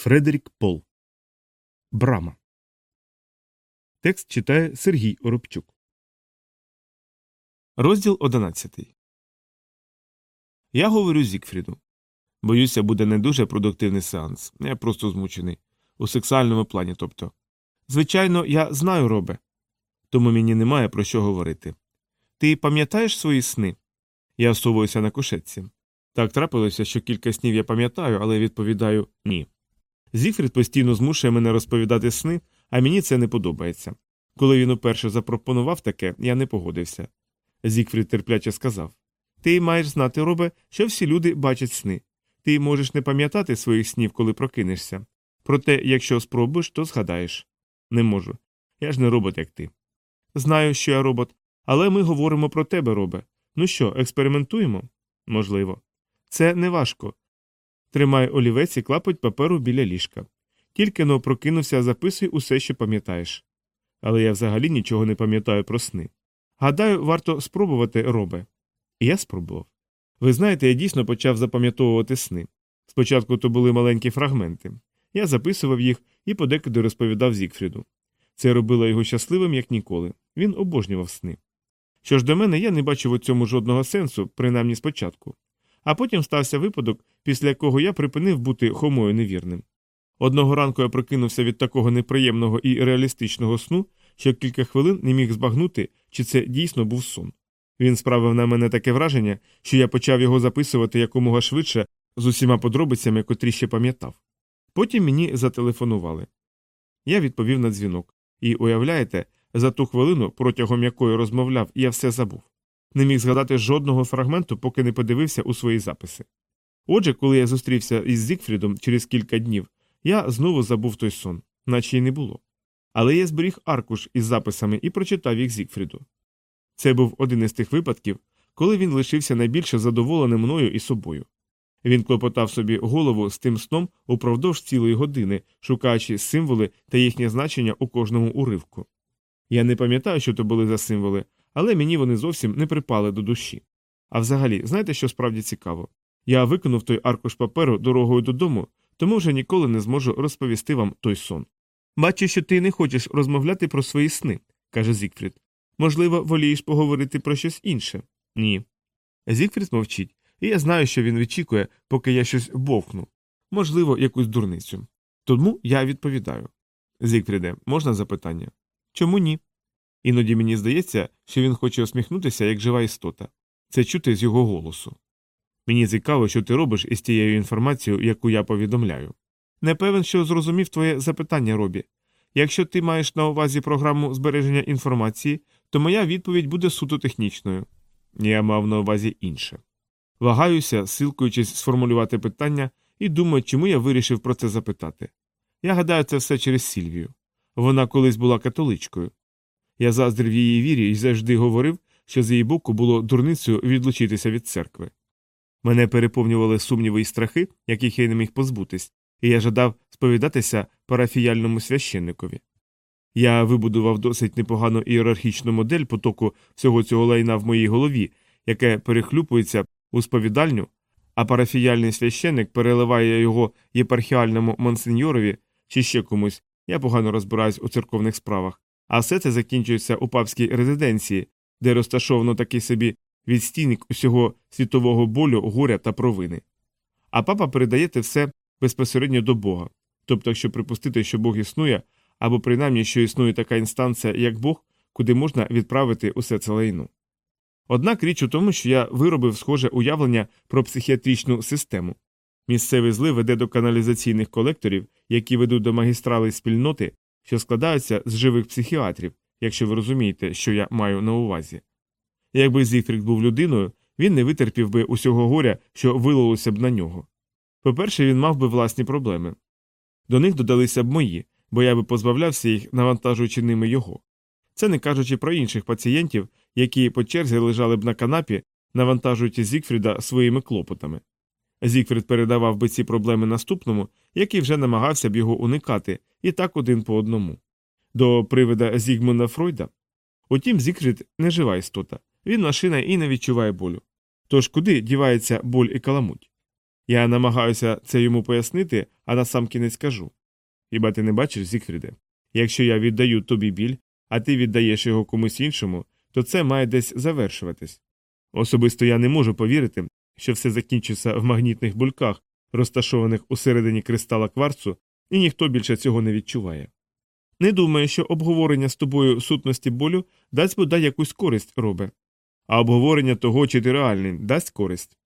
Фредерік Пол. Брама. Текст читає Сергій Оробчук. Розділ 11. Я говорю Зікфріду. Боюся, буде не дуже продуктивний сеанс. Я просто змучений. У сексуальному плані, тобто. Звичайно, я знаю робе. Тому мені немає про що говорити. Ти пам'ятаєш свої сни? Я всовуюся на кушетці. Так трапилося, що кілька снів я пам'ятаю, але відповідаю ні. Зігфрід постійно змушує мене розповідати сни, а мені це не подобається. Коли він уперше запропонував таке, я не погодився. Зігфрід терпляче сказав Ти маєш знати, робе, що всі люди бачать сни. Ти можеш не пам'ятати своїх снів, коли прокинешся. Проте, якщо спробуєш, то згадаєш. Не можу. Я ж не робот, як ти. Знаю, що я робот, але ми говоримо про тебе, робе. Ну що, експериментуємо? Можливо. Це не важко. Тримай олівець і клапоть паперу біля ліжка. Тільки но прокинувся, записуй усе, що пам'ятаєш. Але я взагалі нічого не пам'ятаю про сни. Гадаю, варто спробувати робе. І я спробував. Ви знаєте, я дійсно почав запам'ятовувати сни. Спочатку то були маленькі фрагменти. Я записував їх і подекуди розповідав Зікфріду. Це робило його щасливим, як ніколи. Він обожнював сни. Що ж до мене, я не бачив у цьому жодного сенсу, принаймні спочатку. А потім стався випадок, після якого я припинив бути хомою невірним. Одного ранку я прокинувся від такого неприємного і реалістичного сну, що кілька хвилин не міг збагнути, чи це дійсно був сон. Він справив на мене таке враження, що я почав його записувати якомога швидше з усіма подробицями, котрі ще пам'ятав. Потім мені зателефонували. Я відповів на дзвінок, і, уявляєте, за ту хвилину, протягом якої розмовляв, я все забув. Не міг згадати жодного фрагменту, поки не подивився у свої записи. Отже, коли я зустрівся із Зікфрідом через кілька днів, я знову забув той сон, наче й не було. Але я зберіг аркуш із записами і прочитав їх Зікфріду. Це був один із тих випадків, коли він лишився найбільше задоволеним мною і собою. Він клопотав собі голову з тим сном упродовж цілої години, шукаючи символи та їхнє значення у кожному уривку. Я не пам'ятаю, що то були за символи, але мені вони зовсім не припали до душі. А взагалі, знаєте, що справді цікаво? Я виконав той аркуш паперу дорогою додому, тому вже ніколи не зможу розповісти вам той сон. Бачу, що ти не хочеш розмовляти про свої сни, каже Зікфрід. Можливо, волієш поговорити про щось інше? Ні. Зікфрід мовчить, і я знаю, що він відчікує, поки я щось бовкну. Можливо, якусь дурницю. Тому я відповідаю. Зікфріде, можна запитання? Чому ні? Іноді мені здається, що він хоче усміхнутися, як жива істота. Це чути з його голосу. Мені цікаво, що ти робиш із тією інформацією, яку я повідомляю. Не певен, що зрозумів твоє запитання, Робі. Якщо ти маєш на увазі програму збереження інформації, то моя відповідь буде суто технічною. Я мав на увазі інше. Вагаюся, силкуючись сформулювати питання, і думаю, чому я вирішив про це запитати. Я гадаю, це все через Сільвію. Вона колись була католичкою. Я заздрив її вірі і завжди говорив, що з її боку було дурницею відлучитися від церкви. Мене переповнювали сумніви і страхи, яких я не міг позбутись, і я жадав сповідатися парафіяльному священникові. Я вибудував досить непогану ієрархічну модель потоку всього цього лайна в моїй голові, яке перехлюпується у сповідальню, а парафіяльний священник переливає його єпархіальному монсеньорові чи ще комусь, я погано розбираюсь у церковних справах, а все це закінчується у папській резиденції, де розташовано такий собі відстійник усього світового болю, горя та провини. А папа передає те все безпосередньо до Бога. Тобто, якщо припустити, що Бог існує, або принаймні, що існує така інстанція, як Бог, куди можна відправити усе це лайно. Однак річ у тому, що я виробив схоже уявлення про психіатричну систему. Місцевий злив веде до каналізаційних колекторів, які ведуть до магістрали спільноти, що складаються з живих психіатрів, якщо ви розумієте, що я маю на увазі. Якби Зігфрід був людиною, він не витерпів би усього горя, що вилилося б на нього. По-перше, він мав би власні проблеми. До них додалися б мої, бо я би позбавлявся їх, навантажуючи ними його. Це не кажучи про інших пацієнтів, які по черзі лежали б на канапі, навантажуючи Зігфріда своїми клопотами. Зігфрід передавав би ці проблеми наступному, який вже намагався б його уникати, і так один по одному. До привида Зігмунда Фройда. Утім, Зігфрід не жива істота, він машина і не відчуває болю. Тож куди дівається боль і каламуть? Я намагаюся це йому пояснити, а насамкінець кажу. Хіба ти не бачиш, Зігфріде? Якщо я віддаю тобі біль, а ти віддаєш його комусь іншому, то це має десь завершуватись. Особисто я не можу повірити, що все закінчиться в магнітних бульках, розташованих усередині кристала кварцу, і ніхто більше цього не відчуває. Не думаю, що обговорення з тобою сутності болю дасть бодай якусь користь, робе. А обговорення того, чи ти реальний, дасть користь.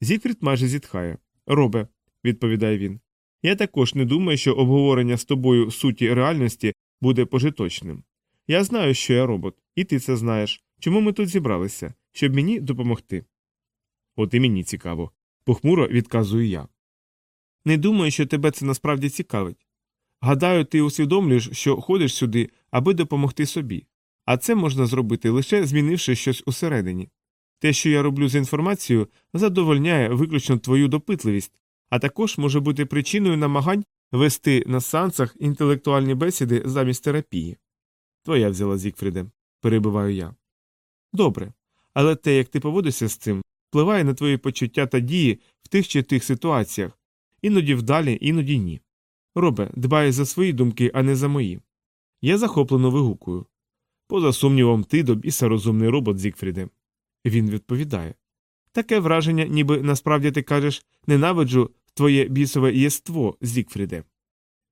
Зігфрід майже зітхає. Робе, відповідає він. Я також не думаю, що обговорення з тобою суті реальності буде пожиточним. Я знаю, що я робот, і ти це знаєш. Чому ми тут зібралися? Щоб мені допомогти. От і мені цікаво. Похмуро відказую я. Не думаю, що тебе це насправді цікавить. Гадаю, ти усвідомлюєш, що ходиш сюди, аби допомогти собі. А це можна зробити лише змінивши щось усередині. Те, що я роблю з інформацією, задовольняє виключно твою допитливість, а також може бути причиною намагань вести на сеансах інтелектуальні бесіди замість терапії. Твоя взяла Зікфріде, перебиваю я. Добре. Але те, як ти поводишся з цим, впливає на твої почуття та дії в тих чи тих ситуаціях, іноді вдалі, іноді ні. Робе, дбай за свої думки, а не за мої. Я захоплено вигукую. Поза сумнівом, ти до біса розумний робот, Зікфріде. Він відповідає. Таке враження, ніби насправді ти кажеш ненавиджу твоє бісове єство, Зікфріде.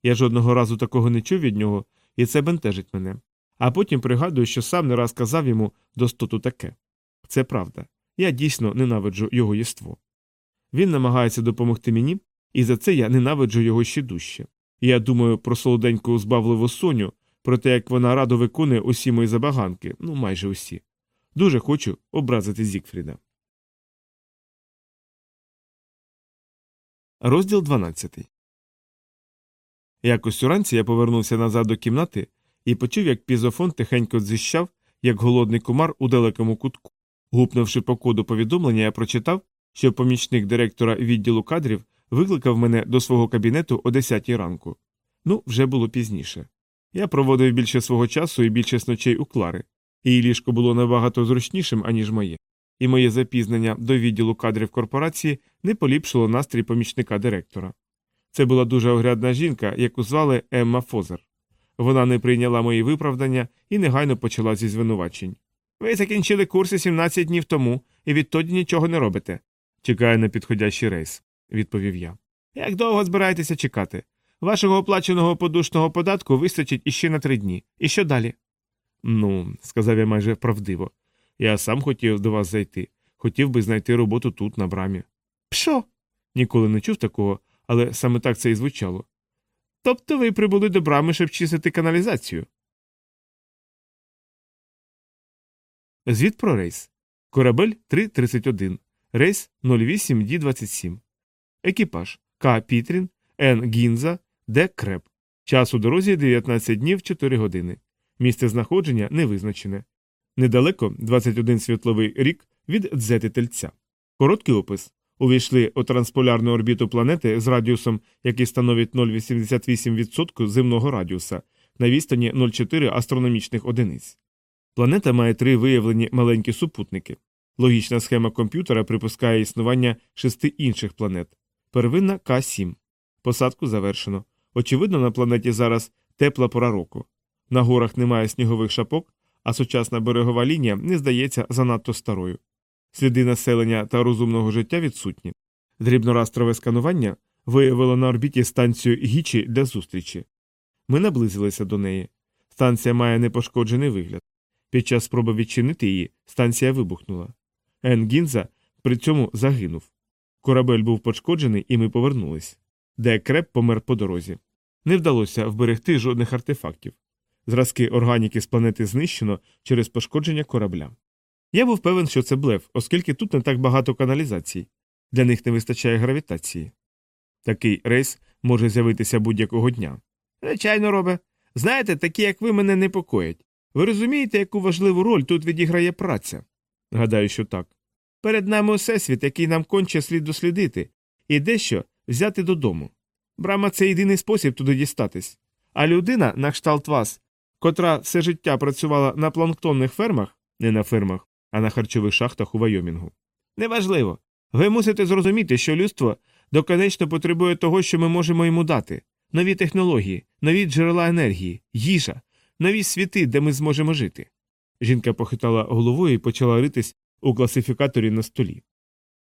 Я жодного разу такого не чув від нього, і це бентежить мене. А потім пригадую, що сам не раз казав йому достоту таке. Це правда. Я дійсно ненавиджу його єство. Він намагається допомогти мені, і за це я ненавиджу його ще дужче. Я думаю про солоденьку збавливу соню, про те, як вона радо виконує усі мої забаганки, ну майже усі. Дуже хочу образити Зікфріда. Розділ 12 Якось уранці я повернувся назад до кімнати і почув, як пізофон тихенько дзищав, як голодний комар у далекому кутку. Гупнувши по коду повідомлення, я прочитав, що помічник директора відділу кадрів викликав мене до свого кабінету о 10 ранку. Ну, вже було пізніше. Я проводив більше свого часу і більше ночей у Клари. Її ліжко було набагато зручнішим, аніж моє, і моє запізнення до відділу кадрів корпорації не поліпшило настрій помічника директора. Це була дуже огрядна жінка, яку звали Емма Фозер. Вона не прийняла мої виправдання і негайно почала зі звинувачень. Ви закінчили курси 17 днів тому і відтоді нічого не робите. Чекаю на підходящий рейс, відповів я. Як довго збираєтеся чекати? Вашого оплаченого подушного податку вистачить іще на три дні. І що далі? Ну, сказав я майже правдиво. Я сам хотів до вас зайти. Хотів би знайти роботу тут, на брамі. Пшо? Ніколи не чув такого, але саме так це і звучало. Тобто ви прибули до брами, щоб чистити каналізацію. Звіт про рейс. Корабель 331. Рейс 08 Ді 27. Екіпаж К. Пітрін, Н. Гінза, Д. Креп. Час у дорозі 19 днів 4 години. Місце знаходження не визначене. Недалеко 21 світловий рік від дзети тельця. Короткий опис. Увійшли у трансполярну орбіту планети з радіусом, який становить 0,88% земного радіуса на відстані 0,4 астрономічних одиниць. Планета має три виявлені маленькі супутники. Логічна схема комп'ютера припускає існування шести інших планет. Первинна К7. Посадку завершено. Очевидно, на планеті зараз тепла пора року. На горах немає снігових шапок, а сучасна берегова лінія не здається занадто старою. Сліди населення та розумного життя відсутні. Дрібнорастрове сканування виявило на орбіті станцію Гічі для зустрічі. Ми наблизилися до неї. Станція має непошкоджений вигляд. Під час спроби відчинити її станція вибухнула. Ен Гінза при цьому загинув. Корабель був пошкоджений, і ми повернулись. Де креп помер по дорозі. Не вдалося вберегти жодних артефактів. Зразки органіки з планети знищено через пошкодження корабля. Я був певен, що це блеф, оскільки тут не так багато каналізацій. Для них не вистачає гравітації. Такий рейс може з'явитися будь-якого дня. Звичайно, робе. Знаєте, такі, як ви, мене непокоять. Ви розумієте, яку важливу роль тут відіграє праця? Гадаю, що так. Перед нами всесвіт, який нам конче слід дослідити, і дещо взяти додому. Брама це єдиний спосіб туди дістатись. А людина, на кшталт вас, котра все життя працювала на планктонних фермах, не на фермах, а на харчових шахтах у Вайомінгу. Неважливо. Ви мусите зрозуміти, що людство доконечно потребує того, що ми можемо йому дати нові технології, нові джерела енергії, їжа, нові світи, де ми зможемо жити. Жінка похитала головою і почала ритись у класифікаторі на столі.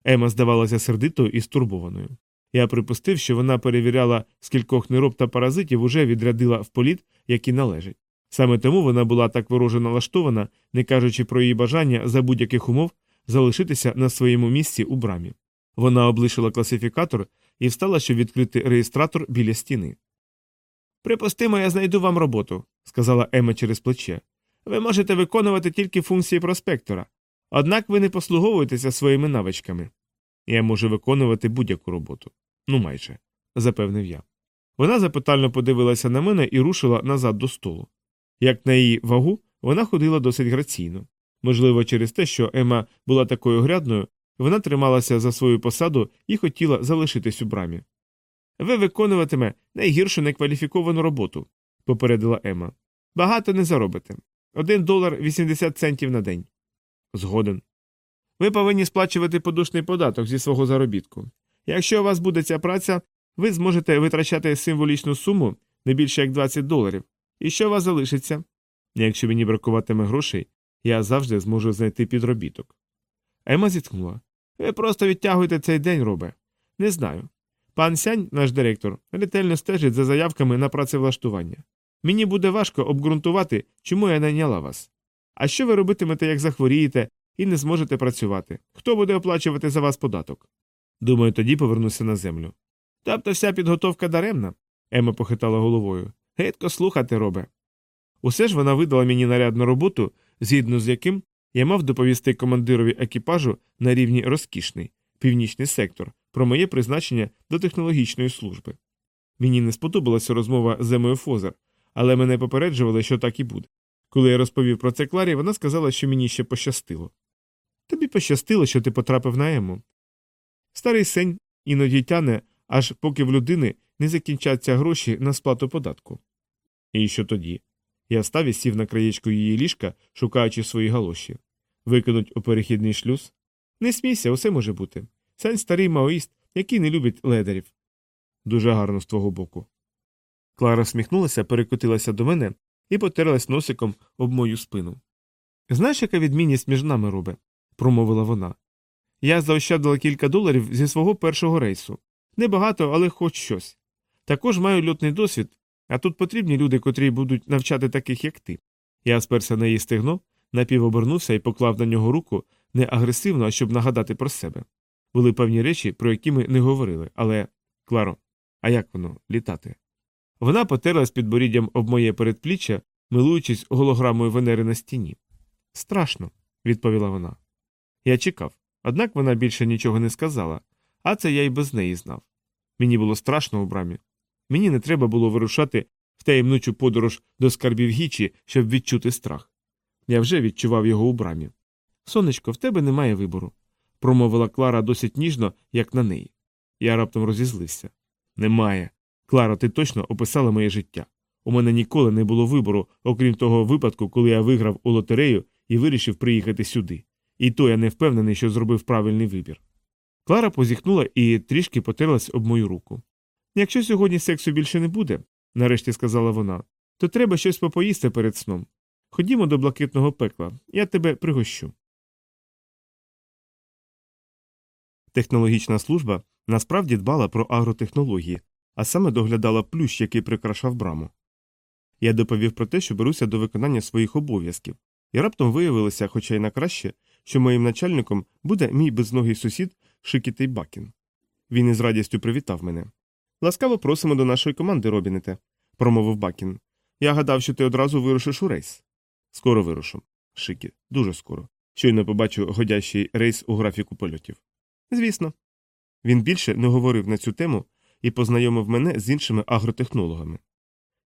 Ема здавалася сердитою і стурбованою. Я припустив, що вона перевіряла, скількох нероб та паразитів уже відрядила в політ, які належать. Саме тому вона була так вороже налаштована, не кажучи про її бажання за будь-яких умов залишитися на своєму місці у брамі. Вона облишила класифікатор і встала, щоб відкрити реєстратор біля стіни. Припустимо, я знайду вам роботу, сказала Ема через плече. Ви можете виконувати тільки функції проспектора, однак ви не послуговуєтеся своїми навичками. Я можу виконувати будь-яку роботу. Ну, майже, запевнив я. Вона запитально подивилася на мене і рушила назад до столу. Як на її вагу, вона ходила досить граційно. Можливо, через те, що Ема була такою грядною, вона трималася за свою посаду і хотіла залишитись у брамі. Ви виконуватиме найгіршу некваліфіковану роботу, попередила Ема. Багато не заробите. Один долар 80 центів на день. Згоден. Ви повинні сплачувати подушний податок зі свого заробітку. Якщо у вас буде ця праця, ви зможете витрачати символічну суму не більше як 20 доларів. І що у вас залишиться? Якщо мені бракуватиме грошей, я завжди зможу знайти підробіток. Ема зітхнула. Ви просто відтягуєте цей день, робе. Не знаю. Пан Сянь, наш директор, ретельно стежить за заявками на працевлаштування. Мені буде важко обґрунтувати, чому я найняла вас. А що ви робитимете, як захворієте і не зможете працювати? Хто буде оплачувати за вас податок? Думаю, тоді повернуся на землю. Тобто вся підготовка даремна, Ема похитала головою. Гидко слухати, робе. Усе ж вона видала мені нарядну роботу, згідно з яким я мав доповісти командирові екіпажу на рівні розкішний, північний сектор, про моє призначення до технологічної служби. Мені не сподобалася розмова з Емою Фозер, але мене попереджували, що так і буде. Коли я розповів про це Кларі, вона сказала, що мені ще пощастило. Тобі пощастило, що ти потрапив на Ему. Старий сень іноді тяне, аж поки в людини не закінчаться гроші на сплату податку. І що тоді? Я встав і сів на краєчку її ліжка, шукаючи свої галоші. Викинуть у перехідний шлюз. Не смійся, усе може бути. Сень старий маоїст, який не любить ледерів. Дуже гарно з твого боку. Клара всміхнулася, перекотилася до мене і потерлась носиком об мою спину. Знаєш, яка відмінність між нами робе? промовила вона. Я заощадила кілька доларів зі свого першого рейсу. Небагато, але хоч щось. Також маю льотний досвід, а тут потрібні люди, котрі будуть навчати таких, як ти. Я сперся на її стегно, напівобернувся і поклав на нього руку не агресивно, а щоб нагадати про себе. Були певні речі, про які ми не говорили, але. Кларо, а як воно літати? Вона потерлась підборіддям об моє передпліччя, милуючись голограмою Венери на стіні. Страшно, відповіла вона. Я чекав, однак вона більше нічого не сказала, а це я й без неї знав. Мені було страшно у брамі. Мені не треба було вирушати в таємничу подорож до скарбів гічі, щоб відчути страх. Я вже відчував його у брамі. Сонечко, в тебе немає вибору, промовила Клара досить ніжно, як на неї. Я раптом розізлився. Немає. Кларо, ти точно описала моє життя. У мене ніколи не було вибору, окрім того випадку, коли я виграв у лотерею і вирішив приїхати сюди. І то я не впевнений, що зробив правильний вибір. Клара позіхнула і трішки потерлась об мою руку. Якщо сьогодні сексу більше не буде, нарешті сказала вона, то треба щось попоїсти перед сном. Ходімо до блакитного пекла, я тебе пригощу. Технологічна служба насправді дбала про агротехнології, а саме доглядала плющ, який прикрашав браму. Я доповів про те, що беруся до виконання своїх обов'язків, і раптом виявилося, хоча й на краще, що моїм начальником буде мій безногий сусід Шикітий Бакін. Він із радістю привітав мене. Ласкаво просимо до нашої команди, Робінете, промовив Бакін. Я гадав, що ти одразу вирушиш у рейс. Скоро вирушу. Шикі, дуже скоро. Щойно побачу годящий рейс у графіку польотів. Звісно. Він більше не говорив на цю тему і познайомив мене з іншими агротехнологами.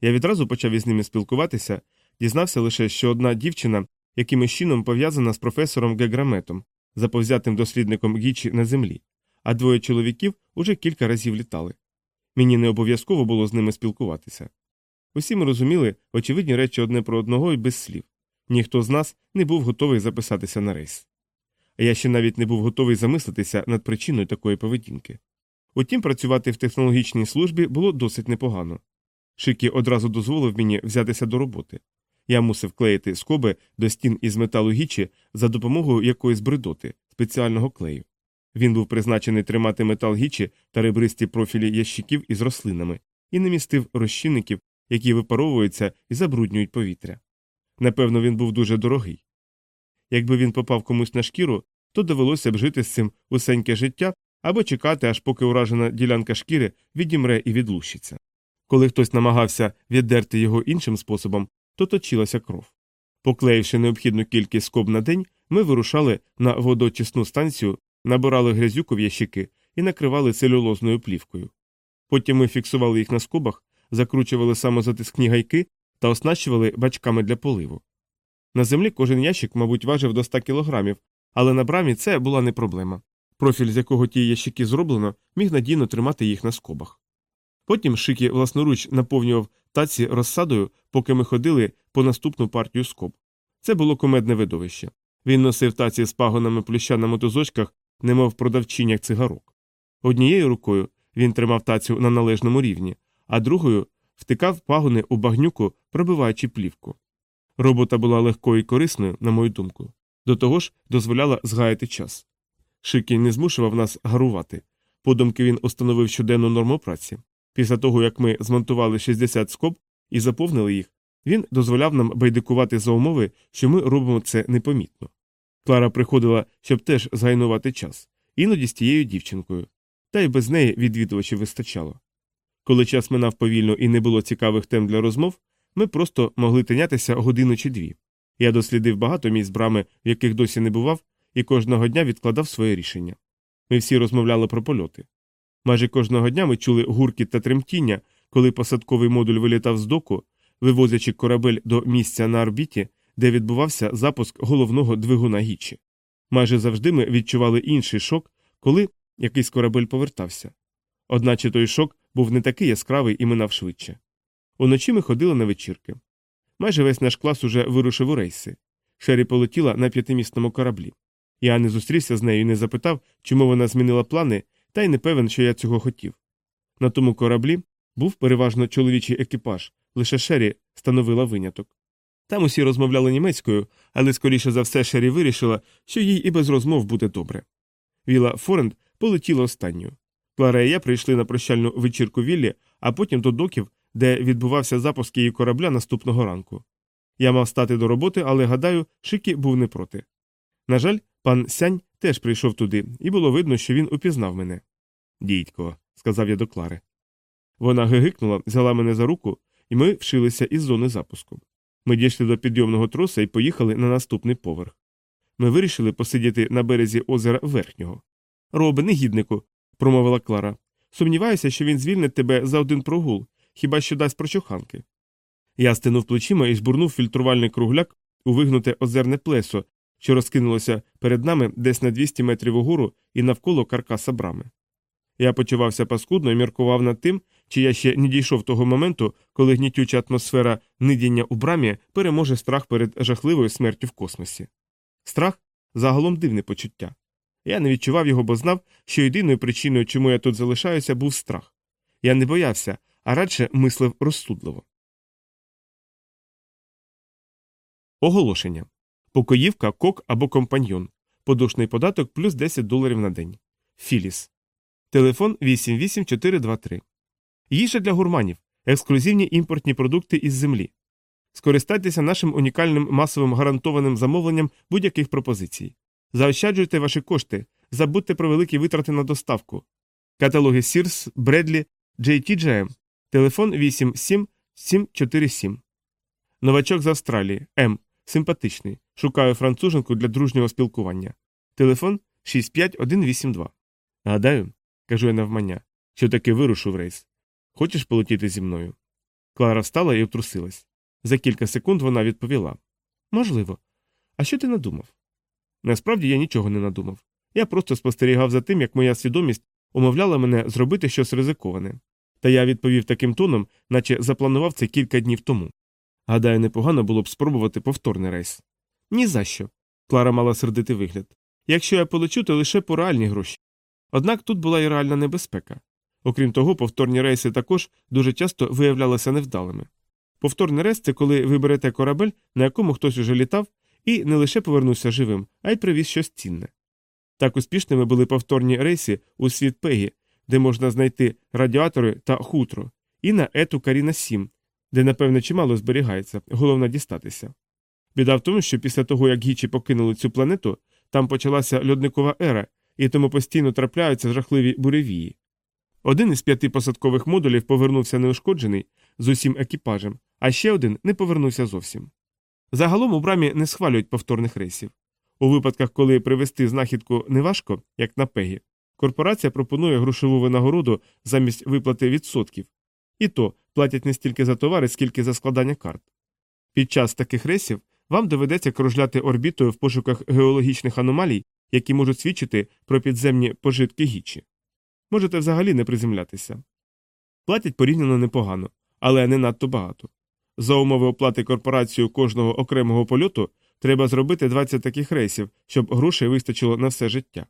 Я відразу почав із ними спілкуватися, дізнався лише, що одна дівчина якимось чином пов'язана з професором Геграметом, заповзятим дослідником Гічі на землі, а двоє чоловіків уже кілька разів літали. Мені не обов'язково було з ними спілкуватися. Усі ми розуміли очевидні речі одне про одного і без слів. Ніхто з нас не був готовий записатися на рейс. Я ще навіть не був готовий замислитися над причиною такої поведінки. Утім, працювати в технологічній службі було досить непогано. Шикі одразу дозволив мені взятися до роботи. Я мусив клеїти скоби до стін із металу гічі за допомогою якоїсь бредоти, спеціального клею. Він був призначений тримати метал гічі та ребристі профілі ящиків із рослинами і не містив розчинників, які випаровуються і забруднюють повітря. Напевно, він був дуже дорогий. Якби він попав комусь на шкіру, то довелося б жити з цим усеньке життя або чекати, аж поки уражена ділянка шкіри відімре і відлущиться. Коли хтось намагався віддерти його іншим способом, то точилася кров. Поклеївши необхідну кількість скоб на день, ми вирушали на водочисну станцію, набирали грязюку в ящики і накривали целюлозною плівкою. Потім ми фіксували їх на скобах, закручували самозатискні гайки та оснащували бачками для поливу. На землі кожен ящик, мабуть, важив до 100 кілограмів, але на брамі це була не проблема. Профіль, з якого ті ящики зроблено, міг надійно тримати їх на скобах. Потім Шикі власноруч наповнював таці розсадою, поки ми ходили по наступну партію скоб. Це було комедне видовище. Він носив таці з пагонами плюща на мотузочках, немов продавчиняк цигарок. Однією рукою він тримав тацю на належному рівні, а другою втикав пагони у багнюку, пробиваючи плівку. Робота була легкою і корисною, на мою думку. До того ж, дозволяла згаяти час. Шикі не змушував нас гарувати. Подумки він установив щоденну норму праці. Після того, як ми змонтували 60 скоб і заповнили їх, він дозволяв нам байдикувати за умови, що ми робимо це непомітно. Клара приходила, щоб теж згайнувати час, іноді з тією дівчинкою, та й без неї відвідувачів вистачало. Коли час минав повільно і не було цікавих тем для розмов, ми просто могли тинятися годину чи дві. Я дослідив багато місць брами, в яких досі не бував, і кожного дня відкладав своє рішення. Ми всі розмовляли про польоти. Майже кожного дня ми чули гуркіт та тремтіння, коли посадковий модуль вилітав з доку, вивозячи корабель до місця на орбіті, де відбувався запуск головного двигуна гічі. Майже завжди ми відчували інший шок, коли якийсь корабель повертався. Одначе той шок був не такий яскравий і минав швидше. Уночі ми ходили на вечірки. Майже весь наш клас уже вирушив у рейси. Шері полетіла на п'ятимісному кораблі. Я не зустрівся з нею і не запитав, чому вона змінила плани, та й не певен, що я цього хотів. На тому кораблі був переважно чоловічий екіпаж, лише Шері становила виняток. Там усі розмовляли німецькою, але скоріше за все Шері вирішила, що їй і без розмов буде добре. Віла Форенд полетіла останньою. Клара і я прийшли на прощальну вечірку Віллі, а потім до доків, де відбувався запуск її корабля наступного ранку. Я мав стати до роботи, але гадаю, Шикі був не проти. На жаль, пан Сянь теж прийшов туди, і було видно, що він упізнав мене. Дідько, сказав я до Клари. Вона гигикнула, взяла мене за руку, і ми вшилися із зони запуску. Ми дійшли до підйомного троса і поїхали на наступний поверх. Ми вирішили посидіти на березі озера верхнього. Робе, негіднику, промовила Клара. Сумніваюся, що він звільнить тебе за один прогул, хіба що дасть прочуханки. Я стинув плечима і збурнув фільтрувальний кругляк у вигнуте озерне плесо, що розкинулося перед нами десь на 200 метрів угору і навколо каркаса брами. Я почувався паскудно і міркував над тим, чи я ще не дійшов того моменту, коли гнітюча атмосфера нидіння у брамі переможе страх перед жахливою смертю в космосі. Страх загалом дивне почуття. Я не відчував його, бо знав, що єдиною причиною, чому я тут залишаюся, був страх. Я не боявся, а радше мислив розсудливо. Оголошення Покоївка, кок або компаньйон. Подушний податок плюс 10 доларів на день. Філіс. Телефон 88423. Їжа для гурманів. Ексклюзивні імпортні продукти із землі. Скористайтеся нашим унікальним масовим гарантованим замовленням будь-яких пропозицій. Заощаджуйте ваші кошти. Забудьте про великі витрати на доставку. Каталоги Sears, Бредлі, JTGM. Телефон 87747. Новачок з Австралії. М. Симпатичний. Шукаю француженку для дружнього спілкування. Телефон 65182. Гадаю, кажу я навмання, що таки вирушу в рейс. Хочеш полетіти зі мною? Клара встала і обтрусилась. За кілька секунд вона відповіла Можливо. А що ти надумав? Насправді я нічого не надумав. Я просто спостерігав за тим, як моя свідомість умовляла мене зробити щось ризиковане. Та я відповів таким тоном, наче запланував це кілька днів тому. Гадаю, непогано було б спробувати повторний рейс. «Ні за що!» – Клара мала сердитий вигляд. Якщо я полечу, то лише по реальні гроші. Однак тут була і реальна небезпека. Окрім того, повторні рейси також дуже часто виявлялися невдалими. Повторний рейс це коли ви берете корабель, на якому хтось уже літав, і не лише повернувся живим, а й привіз щось цінне. Так успішними були повторні рейси у світ Пегі, де можна знайти радіатори та хутро, і на ету Каріна 7, де, напевне, чимало зберігається, головне дістатися. Біда в тому, що після того, як гічі покинули цю планету, там почалася льодникова ера, і тому постійно трапляються жахливі буревії. Один із п'яти посадкових модулів повернувся неушкоджений з усім екіпажем, а ще один не повернувся зовсім. Загалом у брамі не схвалюють повторних рейсів. У випадках, коли привезти знахідку неважко, як на пегі, корпорація пропонує грошову винагороду замість виплати відсотків, і то платять не стільки за товари, скільки за складання карт. Під час таких рейсів вам доведеться кружляти орбітою в пошуках геологічних аномалій, які можуть свідчити про підземні пожитки гічі. Можете взагалі не приземлятися. Платять порівняно непогано, але не надто багато. За умови оплати корпорацією кожного окремого польоту треба зробити 20 таких рейсів, щоб грошей вистачило на все життя.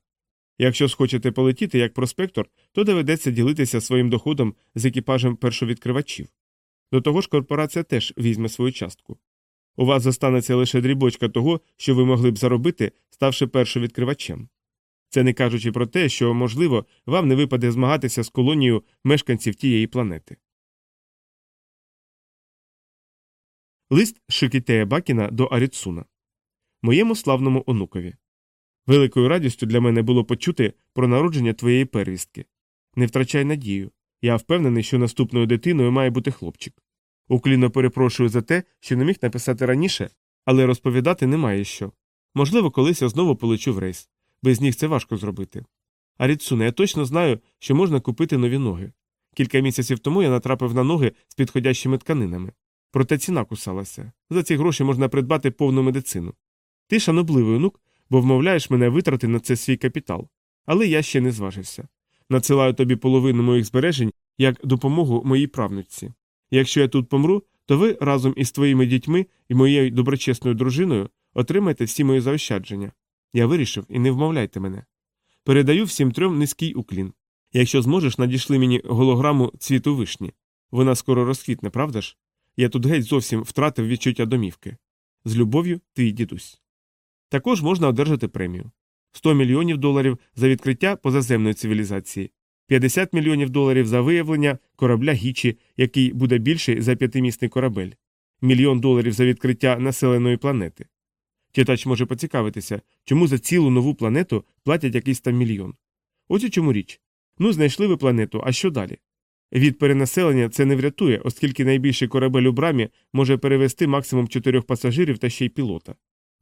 Якщо схочете полетіти як проспектор, то доведеться ділитися своїм доходом з екіпажем першовідкривачів. До того ж, корпорація теж візьме свою частку. У вас зостанеться лише дрібочка того, що ви могли б заробити, ставши першовідкривачем. Це не кажучи про те, що, можливо, вам не випаде змагатися з колонією мешканців тієї планети. Лист Шикітея Бакіна до Аріцуна Моєму славному онукові. Великою радістю для мене було почути про народження твоєї первістки. Не втрачай надію. Я впевнений, що наступною дитиною має бути хлопчик. Уклінно перепрошую за те, що не міг написати раніше, але розповідати немає що. Можливо, колись я знову полечу в рейс. Без ніг це важко зробити. Аріцуне, я точно знаю, що можна купити нові ноги. Кілька місяців тому я натрапив на ноги з підходящими тканинами. Проте ціна кусалася. За ці гроші можна придбати повну медицину. Ти шанобливий онук, бо вмовляєш мене витрати на це свій капітал. Але я ще не зважився. Надсилаю тобі половину моїх збережень як допомогу моїй правнучці. Якщо я тут помру, то ви разом із твоїми дітьми і моєю доброчесною дружиною отримаєте всі мої заощадження. Я вирішив і не вмовляйте мене. Передаю всім трьом низький уклін. Якщо зможеш, надійшли мені голограму цвіту вишні. Вона скоро розквітне, правда ж? Я тут геть зовсім втратив відчуття домівки. З любов'ю, твій дідусь. Також можна одержати премію 100 мільйонів доларів за відкриття позаземної цивілізації, 50 мільйонів доларів за виявлення корабля Гічі, який буде більший за п'ятимісний корабель, мільйон доларів за відкриття населеної планети. Читач може поцікавитися, чому за цілу нову планету платять якийсь там мільйон. Ось у чому річ. Ну, знайшли ви планету, а що далі? Від перенаселення це не врятує, оскільки найбільший корабель у брамі може перевести максимум чотирьох пасажирів та ще й пілота.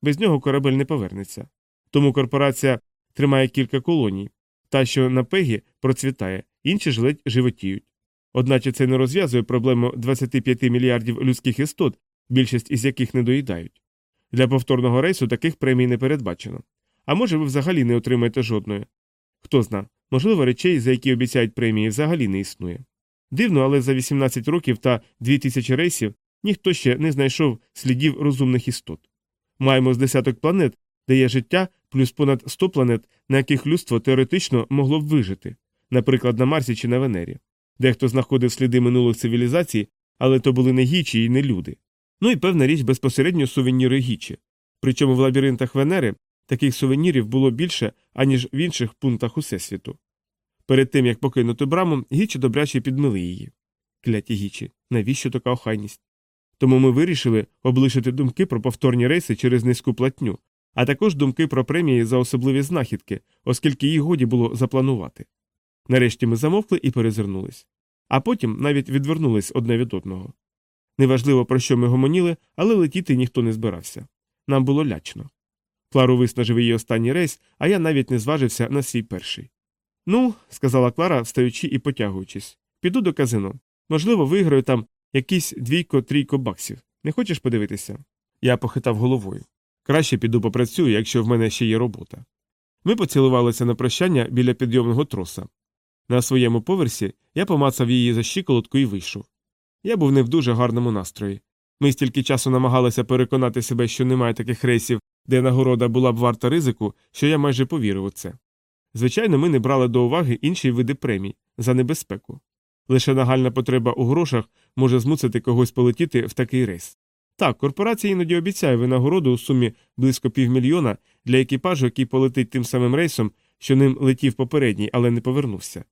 Без нього корабель не повернеться. Тому корпорація тримає кілька колоній, та, що на пегі, процвітає, інші ж ледь животіють. Одначе це не розв'язує проблему 25 мільярдів людських істот, більшість із яких не доїдають. Для повторного рейсу таких премій не передбачено. А може, ви взагалі не отримаєте жодної. Хто зна, можливо, речей, за які обіцяють премії, взагалі не існує. Дивно, але за 18 років та 2000 рейсів ніхто ще не знайшов слідів розумних істот. Маємо з десяток планет, де є життя, плюс понад 100 планет, на яких людство теоретично могло б вижити, наприклад, на Марсі чи на Венері. Дехто знаходив сліди минулих цивілізацій, але то були не гічі і не люди. Ну і певна річ безпосередньо сувеніри гічі. Причому в лабіринтах Венери таких сувенірів було більше, аніж в інших пунктах Усесвіту. Перед тим як покинути браму, гічі добряче підмили її. Кляті гічі, навіщо така охайність? Тому ми вирішили облишити думки про повторні рейси через низьку платню, а також думки про премії за особливі знахідки, оскільки їх годі було запланувати. Нарешті ми замовкли і перезирнулись. А потім навіть відвернулись одне від одного. Неважливо, про що ми гомоніли, але летіти ніхто не збирався. Нам було лячно. Клару виснажив її останній рейс, а я навіть не зважився на свій перший. Ну, сказала Клара, встаючи і потягуючись, піду до казино. Можливо, виграю там якісь двійко-трійко баксів. Не хочеш подивитися? Я похитав головою. Краще піду попрацюю, якщо в мене ще є робота. Ми поцілувалися на прощання біля підйомного троса. На своєму поверсі я помацав її за щиколотку і вийшов. Я був не в дуже гарному настрої. Ми стільки часу намагалися переконати себе, що немає таких рейсів, де нагорода була б варта ризику, що я майже повірив у це. Звичайно, ми не брали до уваги інші види премій за небезпеку. Лише нагальна потреба у грошах може змусити когось полетіти в такий рейс. Так, корпорація іноді обіцяє винагороду у сумі близько півмільйона для екіпажу, який полетить тим самим рейсом, що ним летів попередній, але не повернувся.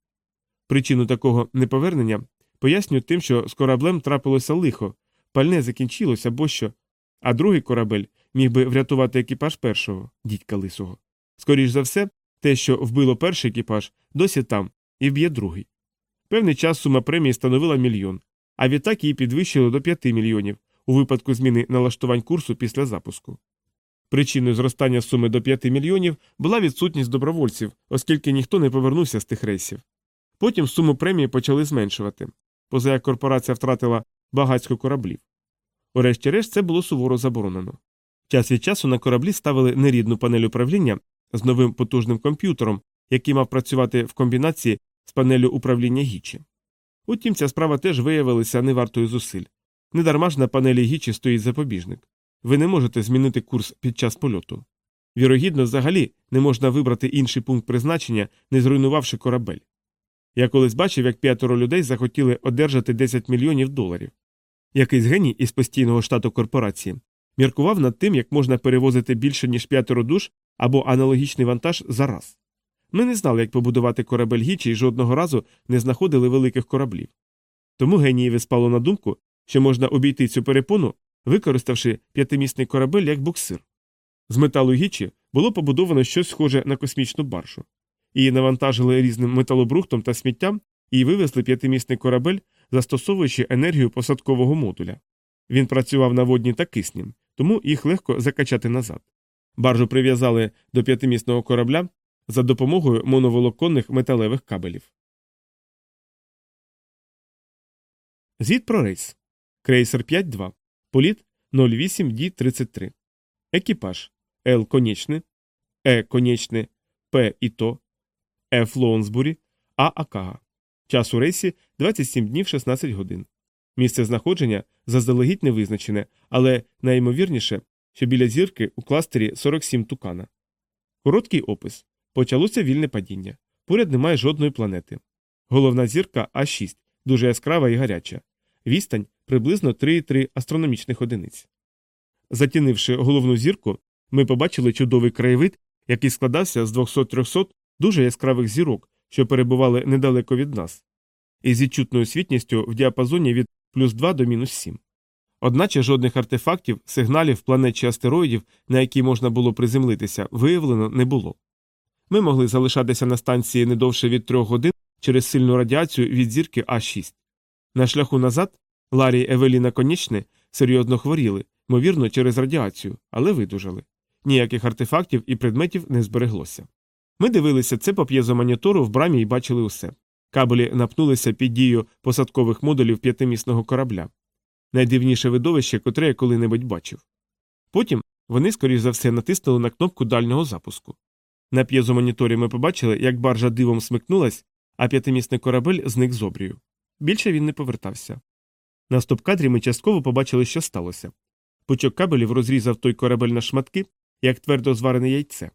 Причину такого неповернення пояснюють тим, що з кораблем трапилося лихо, пальне закінчилося або що, а другий корабель міг би врятувати екіпаж першого, дідька лисого. Скоріш за все, те, що вбило перший екіпаж, досі там і вб'є другий. Певний час сума премії становила мільйон, а відтак її підвищили до 5 мільйонів у випадку зміни налаштувань курсу після запуску. Причиною зростання суми до 5 мільйонів була відсутність добровольців, оскільки ніхто не повернувся з тих рейсів. Потім суму премії почали зменшувати, поза як корпорація втратила багатько кораблів. Урешті-решт це було суворо заборонено. Час від часу на кораблі ставили нерідну панель управління з новим потужним комп'ютером, який мав працювати в комбінації з панелю управління Гічі. Утім, ця справа теж виявилася невартою зусиль. Недарма ж на панелі Гічі стоїть запобіжник. Ви не можете змінити курс під час польоту. Вірогідно, взагалі не можна вибрати інший пункт призначення, не зруйнувавши корабель. Я колись бачив, як п'ятеро людей захотіли одержати 10 мільйонів доларів. Якийсь геній із постійного штату корпорації міркував над тим, як можна перевозити більше, ніж п'ятеро душ або аналогічний вантаж за раз. Ми не знали, як побудувати корабель Гічі і жодного разу не знаходили великих кораблів. Тому генієві спало на думку, що можна обійти цю перепону, використавши п'ятимісний корабель як буксир. З металу Гічі було побудовано щось схоже на космічну баржу. Її навантажили різним металобрухтом та сміттям і вивезли п'ятимісний корабель, застосовуючи енергію посадкового модуля. Він працював на водні та киснем, тому їх легко закачати назад. Баржу прив'язали до п'ятимісного корабля за допомогою моноволоконних металевих кабелів. Звіт про рейс. Крейсер 5-2. Політ 08 d 33 Екіпаж Л. Конечне, Е. Конечне, П. Іто, Ф. Лоунсбурі, А. Акага. Час у рейсі 27 днів 16 годин. Місце знаходження заздалегідь не визначене, але найімовірніше, що біля зірки у кластері 47 тукана. Короткий опис. Почалося вільне падіння. Поряд немає жодної планети. Головна зірка А6, дуже яскрава і гаряча. Відстань приблизно 3,3 астрономічних одиниць. Затінивши головну зірку, ми побачили чудовий краєвид, який складався з 200-300 дуже яскравих зірок, що перебували недалеко від нас, із відчутною світністю в діапазоні від плюс 2 до мінус 7. Одначе жодних артефактів, сигналів, планет чи астероїдів, на які можна було приземлитися, виявлено не було. Ми могли залишатися на станції не довше від трьох годин через сильну радіацію від зірки А6. На шляху назад Ларі Евеліна Конічне серйозно хворіли, ймовірно, через радіацію, але видужали. Ніяких артефактів і предметів не збереглося. Ми дивилися це по п'єзомонітору в брамі і бачили усе. Кабелі напнулися під дією посадкових модулів п'ятимісного корабля. Найдивніше видовище, котре я коли-небудь бачив. Потім вони, скоріш за все, натиснули на кнопку дальнього запуску. На п'єзомоніторі ми побачили, як баржа дивом смикнулась, а п'ятимісний корабель зник з обрію. Більше він не повертався. На стоп-кадрі ми частково побачили, що сталося. Пучок кабелів розрізав той корабель на шматки, як твердо зварене яйце.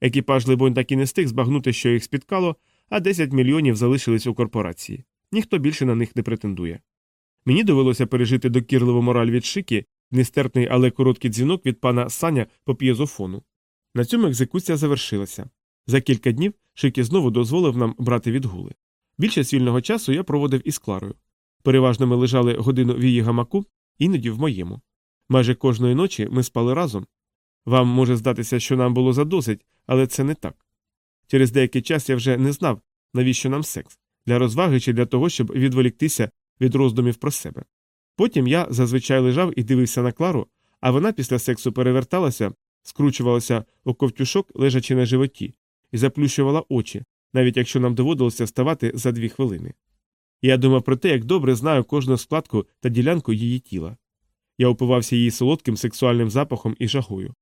Екіпаж, либонь, так і не встиг збагнути, що їх спіткало, а 10 мільйонів залишились у корпорації. Ніхто більше на них не претендує. Мені довелося пережити докірливу мораль від шики, нестерпний, але короткий дзвінок від пана Саня по п'єзофону. На цьому екзекуція завершилася. За кілька днів Шикі знову дозволив нам брати відгули. Більшість вільного часу я проводив із Кларою. Переважно ми лежали годину в її гамаку, іноді в моєму. Майже кожної ночі ми спали разом. Вам може здатися, що нам було задосить, але це не так. Через деякий час я вже не знав, навіщо нам секс для розваги чи для того, щоб відволіктися від роздумів про себе. Потім я зазвичай лежав і дивився на Клару, а вона після сексу переверталася, скручувалася у ковтюшок, лежачи на животі, і заплющувала очі, навіть якщо нам доводилося вставати за дві хвилини. Я думав про те, як добре знаю кожну складку та ділянку її тіла. Я опивався її солодким сексуальним запахом і жагою.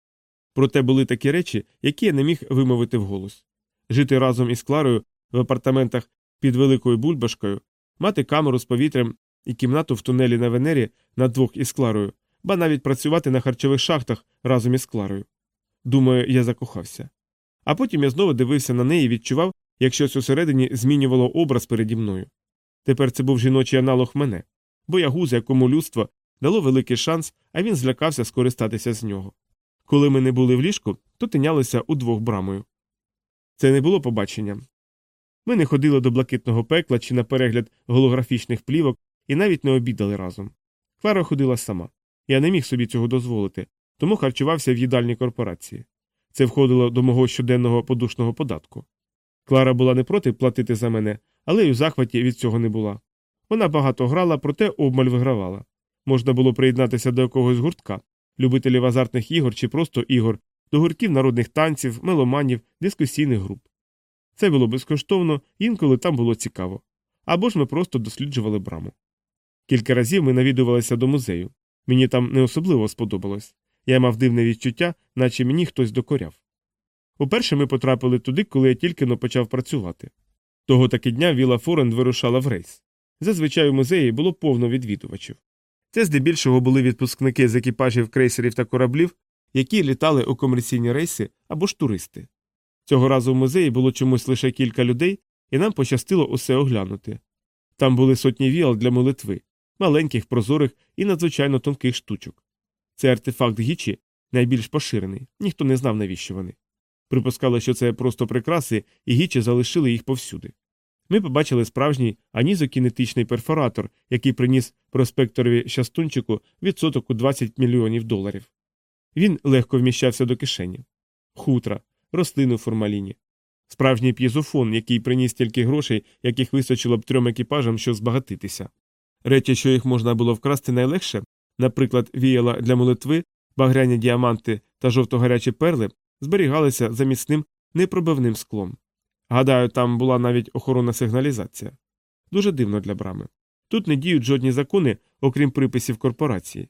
Проте були такі речі, які я не міг вимовити вголос жити разом із Кларою в апартаментах під великою бульбашкою, мати камеру з повітрям і кімнату в тунелі на Венері на двох із Кларою, ба навіть працювати на харчових шахтах разом із Кларою. Думаю, я закохався. А потім я знову дивився на неї і відчував, як щось усередині змінювало образ переді мною. Тепер це був жіночий аналог мене, боягуз, якому людство дало великий шанс, а він злякався скористатися з нього. Коли ми не були в ліжку, то тинялися удвох брамою. Це не було побачення. Ми не ходили до блакитного пекла чи на перегляд голографічних плівок і навіть не обідали разом. Клара ходила сама. Я не міг собі цього дозволити, тому харчувався в їдальній корпорації. Це входило до мого щоденного подушного податку. Клара була не проти платити за мене, але й у захваті від цього не була. Вона багато грала, проте обмаль вигравала. Можна було приєднатися до якогось гуртка, любителів азартних ігор чи просто ігор, до гуртків народних танців, меломанів, дискусійних груп. Це було безкоштовно, інколи там було цікаво. Або ж ми просто досліджували браму. Кілька разів ми навідувалися до музею. Мені там не особливо сподобалось. Я мав дивне відчуття, наче мені хтось докоряв. Уперше ми потрапили туди, коли я тільки но почав працювати. Того таки дня Віла Форенд вирушала в рейс. Зазвичай у музеї було повно відвідувачів. Це здебільшого були відпускники з екіпажів крейсерів та кораблів, які літали у комерційні рейси або ж туристи. Цього разу в музеї було чомусь лише кілька людей, і нам пощастило усе оглянути. Там були сотні віал для молитви, маленьких, прозорих і надзвичайно тонких штучок. Цей артефакт гічі найбільш поширений, ніхто не знав, навіщо вони. Припускали, що це просто прикраси, і гічі залишили їх повсюди. Ми побачили справжній анізокінетичний перфоратор, який приніс проспекторові щастунчику відсоток у 20 мільйонів доларів. Він легко вміщався до кишені, хутра, рослини у формаліні, справжній п'єзофон, який приніс стільки грошей, яких вистачило б трьом екіпажам, щоб збагатитися. Речі, що їх можна було вкрасти найлегше, наприклад, віяла для молитви, багряні діаманти та жовто-гарячі перли, зберігалися за міцним непробивним склом. Гадаю, там була навіть охоронна сигналізація. Дуже дивно для брами. Тут не діють жодні закони, окрім приписів корпорації.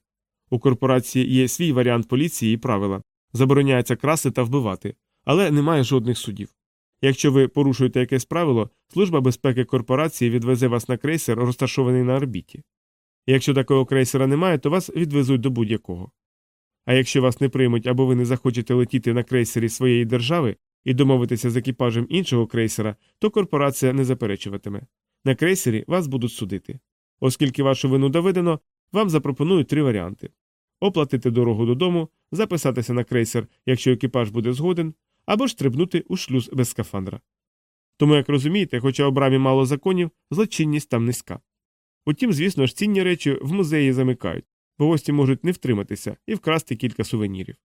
У корпорації є свій варіант поліції і правила забороняється краси та вбивати, але немає жодних судів. Якщо ви порушуєте якесь правило, служба безпеки корпорації відвезе вас на крейсер, розташований на орбіті. Якщо такого крейсера немає, то вас відвезуть до будь-якого. А якщо вас не приймуть або ви не захочете летіти на крейсері своєї держави і домовитися з екіпажем іншого крейсера, то корпорація не заперечуватиме. На крейсері вас будуть судити. Оскільки вашу вину доведено, вам запропонують три варіанти оплатити дорогу додому, записатися на крейсер, якщо екіпаж буде згоден, або ж стрибнути у шлюз без скафандра. Тому, як розумієте, хоча у брамі мало законів, злочинність там низька. Утім, звісно ж, цінні речі в музеї замикають, бо гості можуть не втриматися і вкрасти кілька сувенірів.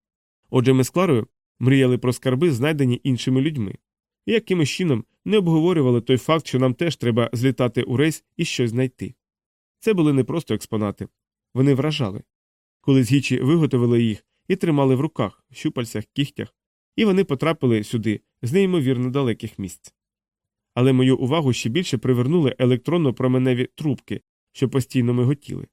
Отже, ми з Кларою мріяли про скарби, знайдені іншими людьми, і якимось чином не обговорювали той факт, що нам теж треба злітати у рейс і щось знайти. Це були не просто експонати, вони вражали. Коли згічі виготовили їх і тримали в руках, щупальцях, кігтях, і вони потрапили сюди з неймовірно далеких місць. Але мою увагу ще більше привернули електронно променеві трубки, що постійно миготіли.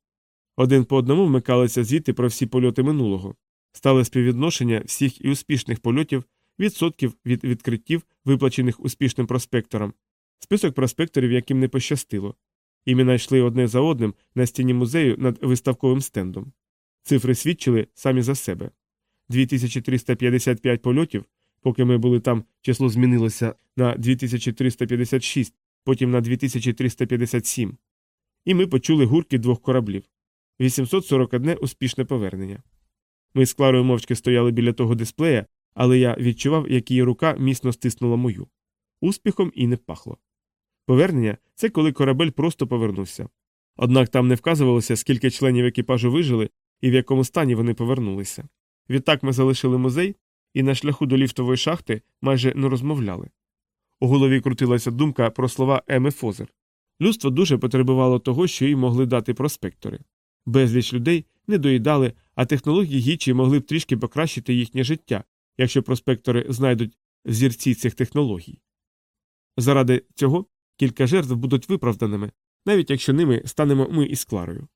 Один по одному вмикалися звіти про всі польоти минулого, стали співвідношення всіх і успішних польотів, відсотків від відкриттів, виплачених успішним проспекторам, список проспекторів, яким не пощастило. Імена йшли одне за одним на стіні музею над виставковим стендом. Цифри свідчили самі за себе. 2355 польотів, поки ми були там, число змінилося на 2356, потім на 2357. І ми почули гурки двох кораблів. 841 успішне повернення. Ми з Кларою мовчки стояли біля того дисплея, але я відчував, як її рука міцно стиснула мою. Успіхом і не пахло. Повернення це коли корабель просто повернувся. Однак там не вказувалося, скільки членів екіпажу вижили і в якому стані вони повернулися. Відтак ми залишили музей і на шляху до ліфтової шахти майже не розмовляли. У голові крутилася думка про слова Еми Фозер. Людство дуже потребувало того, що їй могли дати проспектори. Безліч людей не доїдали, а технології гічі могли б трішки покращити їхнє життя, якщо проспектори знайдуть зірці цих технологій. Заради цього кілька жертв будуть виправданими, навіть якщо ними станемо ми із Кларою.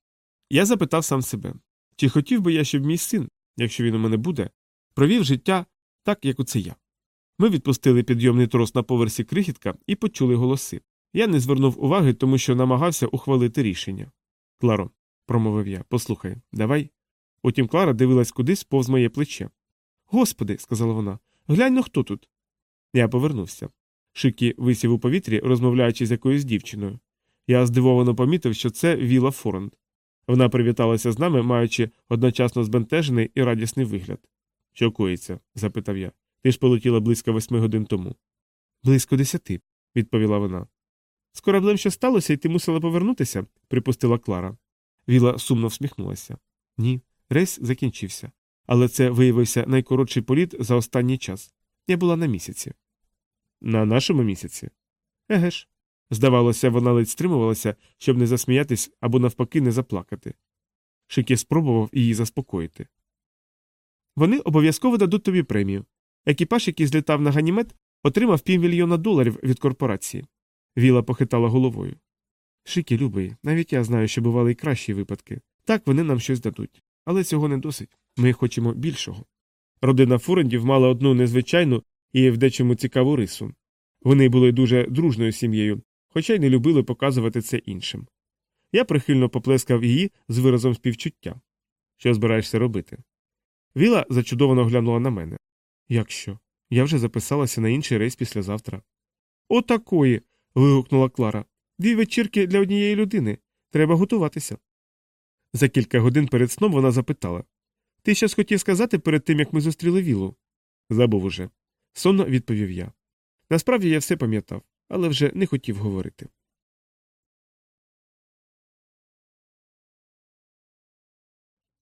Я запитав сам себе чи хотів би я, щоб мій син, якщо він у мене буде, провів життя так, як оце я. Ми відпустили підйомний трос на поверсі крихітка і почули голоси. Я не звернув уваги, тому що намагався ухвалити рішення. Кларо, промовив я, послухай, давай. Утім Клара дивилась кудись повз моє плече. Господи, сказала вона, глянь ну хто тут. Я повернувся. Шикі висів у повітрі, розмовляючи з якоюсь дівчиною. Я здивовано помітив, що це Віла Форнд. Вона привіталася з нами, маючи одночасно збентежений і радісний вигляд. Що коїться? запитав я. Ти ж полетіла близько восьми годин тому. Близько десяти, відповіла вона. З кораблем що сталося, і ти мусила повернутися, припустила Клара. Віла сумно всміхнулася. Ні, рейс закінчився. Але це виявився найкоротший політ за останній час. Я була на місяці. На нашому місяці? Еге ж. Здавалося, вона ледь стримувалася, щоб не засміятись або навпаки не заплакати. Шикі спробував її заспокоїти. Вони обов'язково дадуть тобі премію. Екіпаж, який злітав на ганімет, отримав півмільйона доларів від корпорації. Віла похитала головою. Шикі, любий, навіть я знаю, що бували й кращі випадки. Так вони нам щось дадуть. Але цього не досить. Ми хочемо більшого. Родина Фурендів мала одну незвичайну і в дечому цікаву рису. Вони були дуже дружною сім'єю, хоча й не любили показувати це іншим. Я прихильно поплескав її з виразом співчуття. Що збираєшся робити? Віла зачудовано глянула на мене. Як що? Я вже записалася на інший рейс післязавтра. Отакої. Вигукнула Клара. Дві вечірки для однієї людини. Треба готуватися. За кілька годин перед сном вона запитала Ти щось хотів сказати перед тим, як ми зустріли вілу? Забув уже. Сонно відповів я. Насправді я все пам'ятав, але вже не хотів говорити.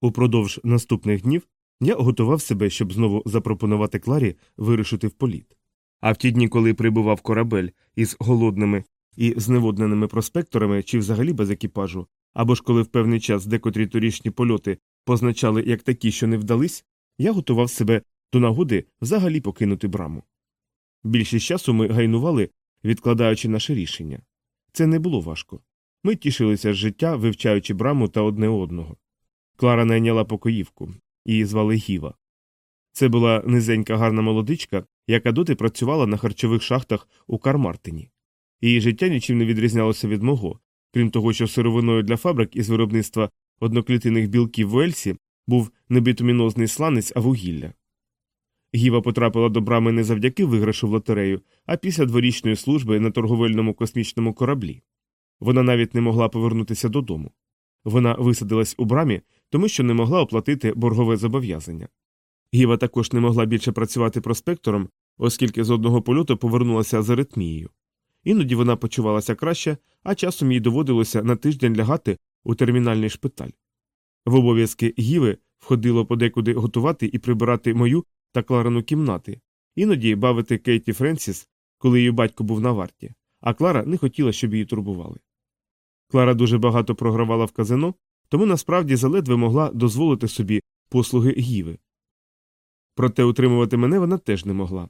Упродовж наступних днів я готував себе, щоб знову запропонувати Кларі вирушити в політ. А в ті дні, коли прибував корабель із голодними і зневодненими проспекторами чи взагалі без екіпажу, або ж коли в певний час декотрі торішні польоти позначали як такі, що не вдались, я готував себе до нагоди взагалі покинути браму. Більшість часу ми гайнували, відкладаючи наше рішення. Це не було важко. Ми тішилися з життя, вивчаючи браму та одне одного. Клара найняла покоївку, її звали Гіва. Це була низенька гарна молодичка, яка доти працювала на харчових шахтах у Кармартині. Її життя нічим не відрізнялося від мого, крім того, що сировиною для фабрик із виробництва одноклітинних білків в Уельсі був не бітумінозний сланець, а вугілля. Гіва потрапила до брами не завдяки виграшу в лотерею, а після дворічної служби на торговельному космічному кораблі. Вона навіть не могла повернутися додому. Вона висадилась у брамі, тому що не могла оплатити боргове зобов'язання. Гіва також не могла більше працювати проспектором, оскільки з одного польоту повернулася з аритмією. Іноді вона почувалася краще, а часом їй доводилося на тиждень лягати у термінальний шпиталь. В обов'язки Гіви входило подекуди готувати і прибирати мою та Кларину кімнати, іноді бавити Кейті Френсіс, коли її батько був на варті, а Клара не хотіла, щоб її турбували. Клара дуже багато програвала в казино, тому насправді заледве могла дозволити собі послуги Гіви. Проте утримувати мене вона теж не могла.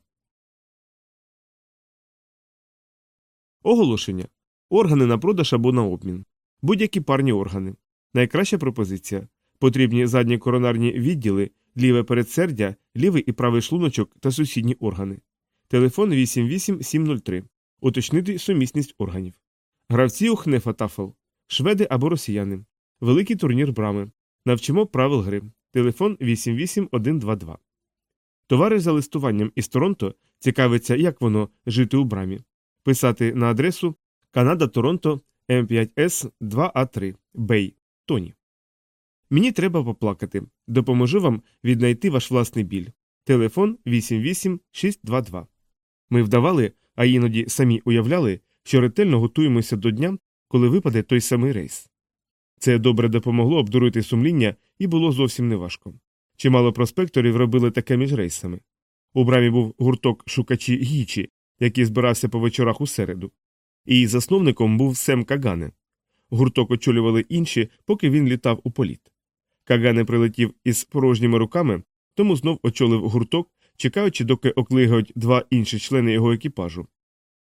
Оголошення. Органи на продаж або на обмін. Будь-які парні органи. Найкраща пропозиція. Потрібні задні коронарні відділи, ліве передсердя, лівий і правий шлуночок та сусідні органи. Телефон 88703. Уточнити сумісність органів. Гравці у Хнефа Шведи або росіяни. Великий турнір брами. Навчимо правил гри. Телефон 88122. Товариш за листуванням із Торонто цікавиться, як воно жити у брамі. Писати на адресу Канада Торонто М5С 2А3 Бей Тоні. Мені треба поплакати. Допоможу вам віднайти ваш власний біль. Телефон 88622. Ми вдавали, а іноді самі уявляли, що ретельно готуємося до дня, коли випаде той самий рейс. Це добре допомогло обдурити сумління і було зовсім неважко. Чимало проспекторів робили таке між рейсами. У брамі був гурток шукачі гічі, який збирався по вечорах у середу. І засновником був Сем Кагане. Гурток очолювали інші, поки він літав у політ. Кагане прилетів із порожніми руками, тому знов очолив гурток, чекаючи, доки оклигають два інші члени його екіпажу.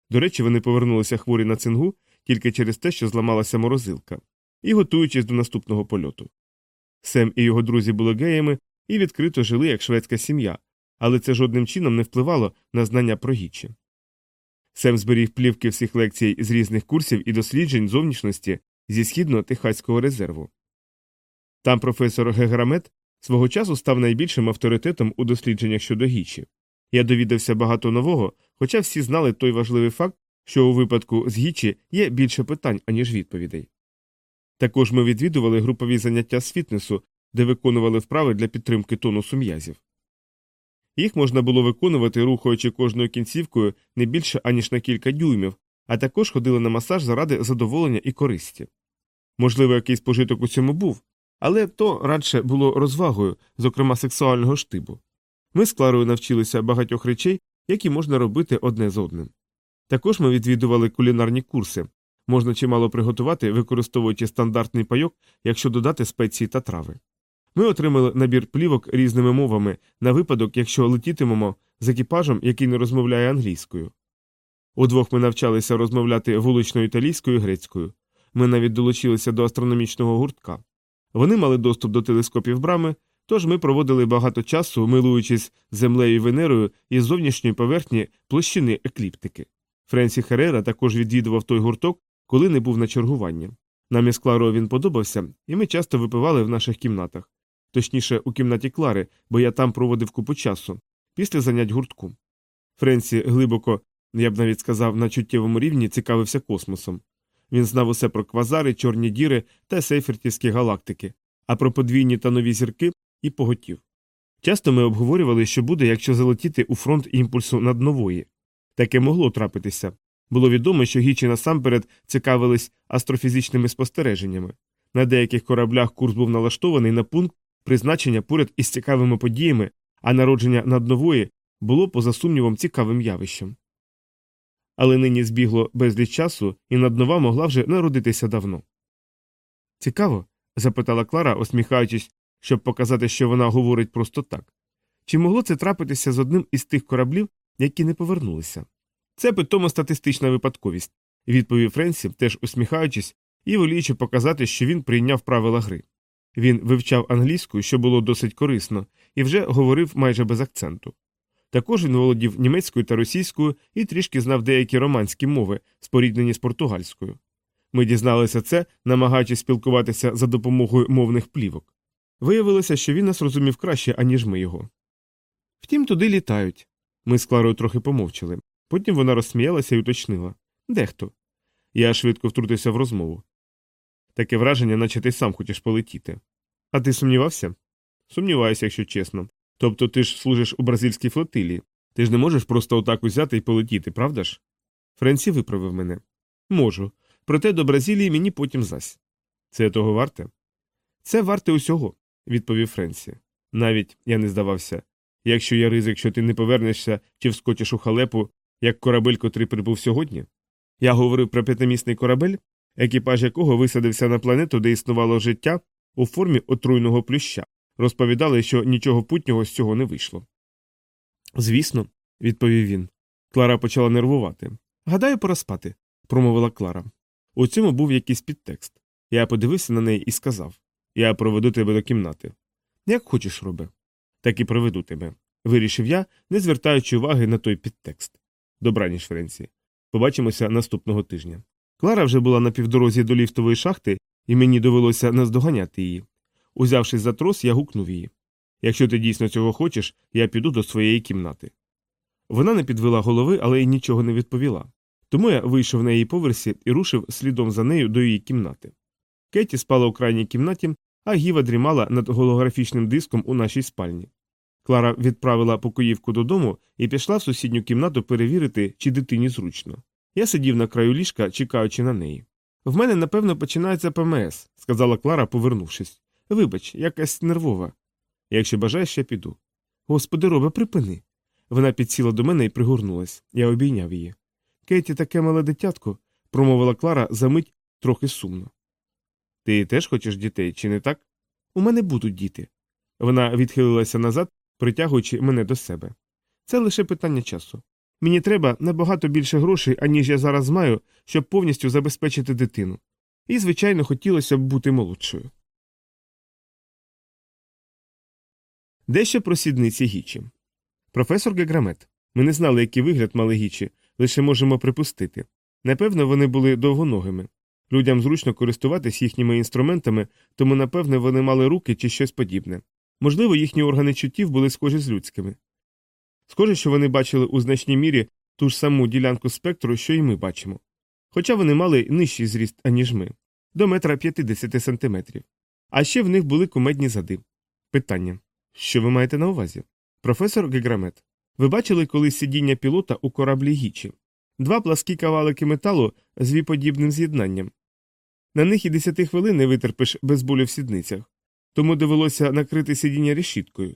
До речі, вони повернулися хворі на цингу тільки через те, що зламалася морозилка, і готуючись до наступного польоту. Сем і його друзі були геями і відкрито жили як шведська сім'я, але це жодним чином не впливало на знання про гічі. Сем зберіг плівки всіх лекцій з різних курсів і досліджень зовнішності зі східно-техаського резерву. Там професор Геграмет свого часу став найбільшим авторитетом у дослідженнях щодо гічі. Я довідався багато нового, хоча всі знали той важливий факт, що у випадку з Гічі є більше питань, аніж відповідей. Також ми відвідували групові заняття з фітнесу, де виконували вправи для підтримки тонусу м'язів. Їх можна було виконувати, рухаючи кожною кінцівкою не більше аніж на кілька дюймів, а також ходили на масаж заради задоволення і користі. Можливо, якийсь пожиток у цьому був, але то радше було розвагою, зокрема сексуального штибу. Ми з Кларою навчилися багатьох речей, які можна робити одне з одним. Також ми відвідували кулінарні курси можна чимало приготувати, використовуючи стандартний пайок, якщо додати спеції та трави. Ми отримали набір плівок різними мовами на випадок, якщо летітимемо з екіпажем, який не розмовляє англійською. Удвох ми навчалися розмовляти вуличною італійською і грецькою. Ми навіть долучилися до астрономічного гуртка. Вони мали доступ до телескопів брами, тож ми проводили багато часу, милуючись землею і Венерою із зовнішньої поверхні площини екліптики. Френсі Херера також відвідував той гурток, коли не був на чергуванні. Нам із Кларою він подобався, і ми часто випивали в наших кімнатах, точніше, у кімнаті Клари, бо я там проводив купу часу, після занять гуртку. Френсі глибоко, я б навіть сказав, на чуттєвому рівні цікавився космосом. Він знав усе про квазари, чорні діри та сейфертівські галактики, а про подвійні та нові зірки і поготів. Часто ми обговорювали, що буде, якщо залетіти у фронт імпульсу над нової. Таке могло трапитися, було відомо, що гічі насамперед цікавились астрофізичними спостереженнями. На деяких кораблях курс був налаштований на пункт призначення поряд із цікавими подіями, а народження наднової було, поза сумнівом, цікавим явищем. Але нині збігло безліч часу, і наднова могла вже народитися давно. Цікаво? запитала Клара, усміхаючись, щоб показати, що вона говорить просто так. Чи могло це трапитися з одним із тих кораблів, які не повернулися? Це питомо статистична випадковість, відповів Френсі, теж усміхаючись і воліючи показати, що він прийняв правила гри. Він вивчав англійську, що було досить корисно, і вже говорив майже без акценту. Також він володів німецькою та російською і трішки знав деякі романські мови, споріднені з португальською. Ми дізналися це, намагаючись спілкуватися за допомогою мовних плівок. Виявилося, що він нас розумів краще, аніж ми його. Втім, туди літають. Ми з Кларою трохи помовчали. Потім вона розсміялася і уточнила Дехто. Я швидко втрутився в розмову. Таке враження, наче ти сам хочеш полетіти. А ти сумнівався? Сумніваюся, якщо чесно. Тобто ти ж служиш у бразильській флотилії. Ти ж не можеш просто отак узяти і полетіти, правда ж? Френсі виправив мене. Можу. Проте до Бразилії мені потім зась. Це того варте? Це варте усього, відповів Френсі. Навіть я не здавався. Якщо є ризик, що ти не повернешся чи вскочиш у халепу, як корабель, котрий прибув сьогодні. Я говорив про п'ятимісний корабель, екіпаж якого висадився на планету, де існувало життя у формі отруйного плюща. Розповідали, що нічого путнього з цього не вийшло. Звісно, відповів він. Клара почала нервувати. Гадаю, пора спати, промовила Клара. У цьому був якийсь підтекст. Я подивився на неї і сказав Я проведу тебе до кімнати. Як хочеш, робе. Так і проведу тебе, вирішив я, не звертаючи уваги на той підтекст. Добраніч, Френсі. Побачимося наступного тижня. Клара вже була на півдорозі до ліфтової шахти, і мені довелося наздоганяти її. Узявшись за трос, я гукнув її. Якщо ти дійсно цього хочеш, я піду до своєї кімнати. Вона не підвела голови, але й нічого не відповіла. Тому я вийшов на її поверсі і рушив слідом за нею до її кімнати. Кеті спала у крайній кімнаті, а Гіва дрімала над голографічним диском у нашій спальні. Клара відправила покоївку додому і пішла в сусідню кімнату перевірити, чи дитині зручно. Я сидів на краю ліжка, чекаючи на неї. В мене, напевно, починається ПМС, сказала Клара, повернувшись. Вибач, якась нервова. Якщо бажаєш, я піду. Господи, робе, припини. Вона підсіла до мене і пригорнулась. Я обійняв її. Кеті таке мале дитятко, промовила Клара за мить трохи сумно. Ти теж хочеш дітей, чи не так? У мене будуть діти. Вона відхилилася назад притягуючи мене до себе. Це лише питання часу. Мені треба набагато більше грошей, аніж я зараз маю, щоб повністю забезпечити дитину. І, звичайно, хотілося б бути молодшою. Дещо про сідниці Гічі. Професор Геграмет. Ми не знали, який вигляд мали Гічі, лише можемо припустити. Напевно, вони були довгоногими. Людям зручно користуватись їхніми інструментами, тому, напевне, вони мали руки чи щось подібне. Можливо, їхні органи чуттів були схожі з людськими. Схоже, що вони бачили у значній мірі ту ж саму ділянку спектру, що й ми бачимо. Хоча вони мали нижчий зріст, аніж ми, до метра 50 сантиметрів. А ще в них були кумедні зади. Питання. Що ви маєте на увазі? Професор Геграмет, ви бачили колись сидіння пілота у кораблі Гічі? Два пласкі кавалики металу з V-подібним з'єднанням. На них і десяти хвилин не витерпиш без болю в сідницях, тому довелося накрити сидіння решіткою.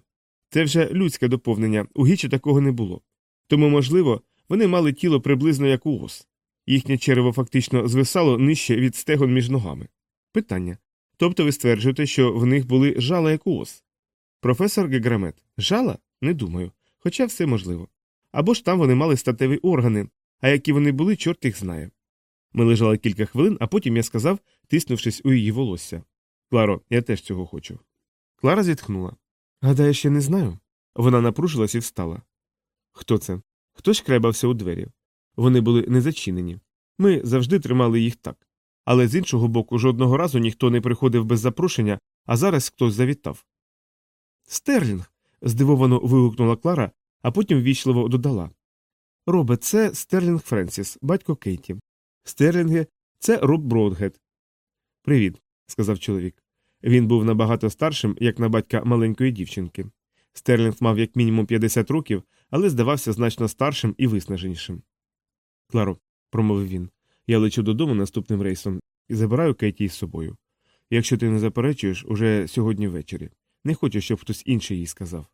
Це вже людське доповнення, у Гічі такого не було. Тому, можливо, вони мали тіло приблизно як у ос. Їхнє черево фактично звисало нижче від стегон між ногами. Питання. Тобто ви стверджуєте, що в них були жала як у ос? Професор Геграмет. Жала? Не думаю. Хоча все можливо. Або ж там вони мали статеві органи, а які вони були, чорт їх знає. Ми лежали кілька хвилин, а потім я сказав, тиснувшись у її волосся. Кларо, я теж цього хочу. Клара зітхнула. Гадаю, ще не знаю. Вона напружилась і встала. Хто це? Хтось кребався у двері. Вони були не зачинені. Ми завжди тримали їх так. Але з іншого боку, жодного разу ніхто не приходив без запрошення, а зараз хтось завітав. Стерлінг. здивовано вигукнула Клара, а потім ввічливо додала. Робе, це Стерлінг Френсіс, батько Кейті. Стерлінгу, це Роб Бродгет. Привіт, сказав чоловік. Він був набагато старшим, як на батька маленької дівчинки. Стерлінг мав як мінімум 50 років, але здавався значно старшим і виснаженішим. Кларо, промовив він, я лечу додому наступним рейсом і забираю Кейті із собою. Якщо ти не заперечуєш, уже сьогодні ввечері. Не хочу, щоб хтось інший їй сказав.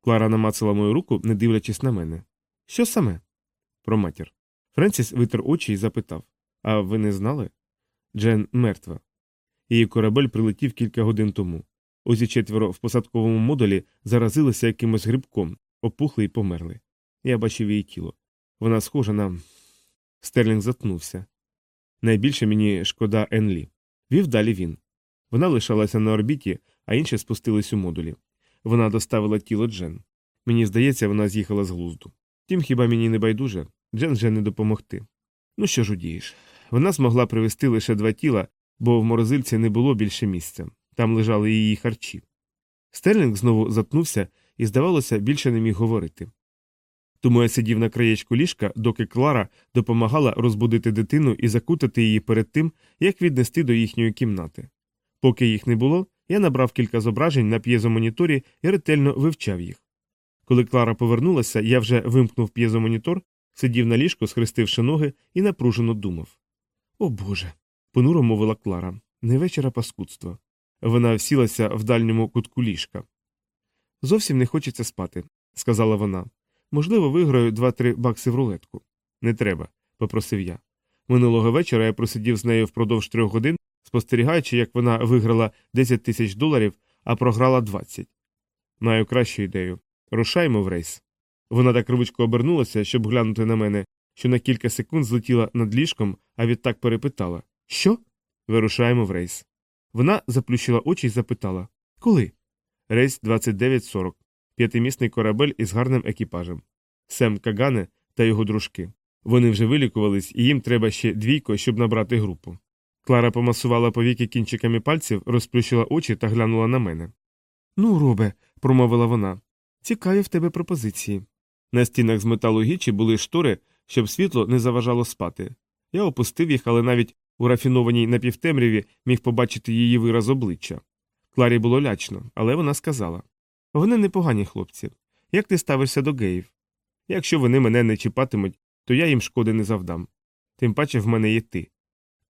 Клара намацала мою руку, не дивлячись на мене. Що саме? Про матір. Френсіс витер очі і запитав А ви не знали? Джен мертва. Її корабель прилетів кілька годин тому. Усі четверо в посадковому модулі заразилися якимось грибком, опухли і померли. Я бачив її тіло. Вона схожа на. Стерлінг затнувся. Найбільше мені шкода Енлі. Вів далі він. Вона лишалася на орбіті, а інші спустились у модулі. Вона доставила тіло Джен. Мені здається, вона з'їхала з глузду. Тім хіба мені не байдуже, Джен вже не допомогти. Ну що ж удієш? Вона змогла привезти лише два тіла, бо в морозильці не було більше місця. Там лежали її харчі. Стерлінг знову затнувся і, здавалося, більше не міг говорити. Тому я сидів на краєчку ліжка, доки Клара допомагала розбудити дитину і закутати її перед тим, як віднести до їхньої кімнати. Поки їх не було, я набрав кілька зображень на п'єзомоніторі і ретельно вивчав їх. Коли Клара повернулася, я вже вимкнув п'єзомонітор, сидів на ліжку, схрестивши ноги, і напружено думав. О Боже. Понуро мовила Клара. Не вечора паскудства. Вона всілася в дальньому кутку ліжка. Зовсім не хочеться спати, сказала вона. Можливо, виграю два-три бакси в рулетку. Не треба, попросив я. Минулого вечора я просидів з нею впродовж трьох годин, спостерігаючи, як вона виграла 10 тисяч доларів, а програла 20. Маю кращу ідею. Рушаймо в рейс. Вона так рвучко обернулася, щоб глянути на мене, що на кілька секунд злетіла над ліжком, а відтак перепитала Що? Вирушаємо в рейс. Вона заплющила очі і запитала Коли? Рейс 2940. П'ятимісний корабель із гарним екіпажем. Сем Кагане та його дружки. Вони вже вилікувались, і їм треба ще двійко, щоб набрати групу. Клара помасувала повіки кінчиками пальців, розплющила очі та глянула на мене. Ну, робе, промовила вона. Цікаві в тебе пропозиції. На стінах з металу гічі були штори, щоб світло не заважало спати. Я опустив їх, але навіть у рафінованій напівтемряві міг побачити її вираз обличчя. Кларі було лячно, але вона сказала вони непогані хлопці. Як ти ставишся до геїв? Якщо вони мене не чіпатимуть, то я їм шкоди не завдам. Тим паче в мене є ти.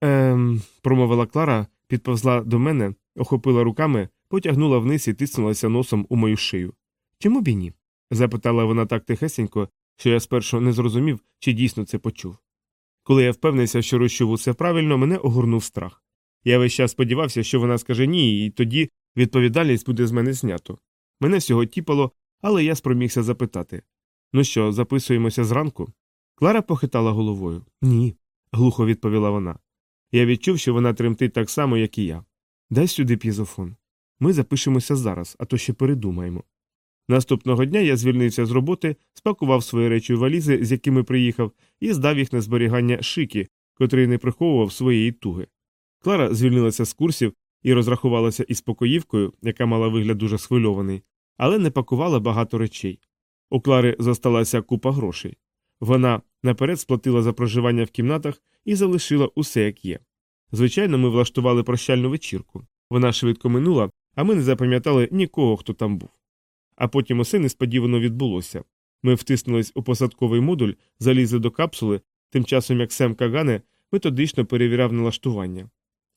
Ем, промовила Клара, підповзла до мене, охопила руками, потягнула вниз і тиснулася носом у мою шию. Чому б і ні? запитала вона так тихесенько, що я спершу не зрозумів, чи дійсно це почув. Коли я впевнився, що розчув усе правильно, мене огорнув страх. Я весь час сподівався, що вона скаже ні, і тоді відповідальність буде з мене знято. Мене всього тіпало, але я спромігся запитати Ну що, записуємося зранку? Клара похитала головою. Ні, глухо відповіла вона. Я відчув, що вона тремтить так само, як і я. Дай сюди п'єзофон. Ми запишемося зараз, а то ще передумаємо. Наступного дня я звільнився з роботи, спакував свої речі у валізи, з якими приїхав, і здав їх на зберігання шики, котрий не приховував своєї туги. Клара звільнилася з курсів і розрахувалася із покоївкою, яка мала вигляд дуже схвильований, але не пакувала багато речей. У Клари зосталася купа грошей. Вона наперед сплатила за проживання в кімнатах і залишила усе як є. Звичайно, ми влаштували прощальну вечірку. Вона швидко минула, а ми не запам'ятали нікого, хто там був. А потім усе несподівано відбулося. Ми втиснулись у посадковий модуль, залізли до капсули, тим часом як Сем Кагане методично перевіряв налаштування.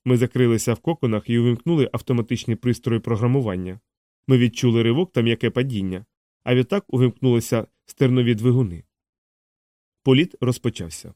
Ми закрилися в коконах і увімкнули автоматичний пристрой програмування. Ми відчули ривок та м'яке падіння, а відтак увімкнулися стернові двигуни. Політ розпочався.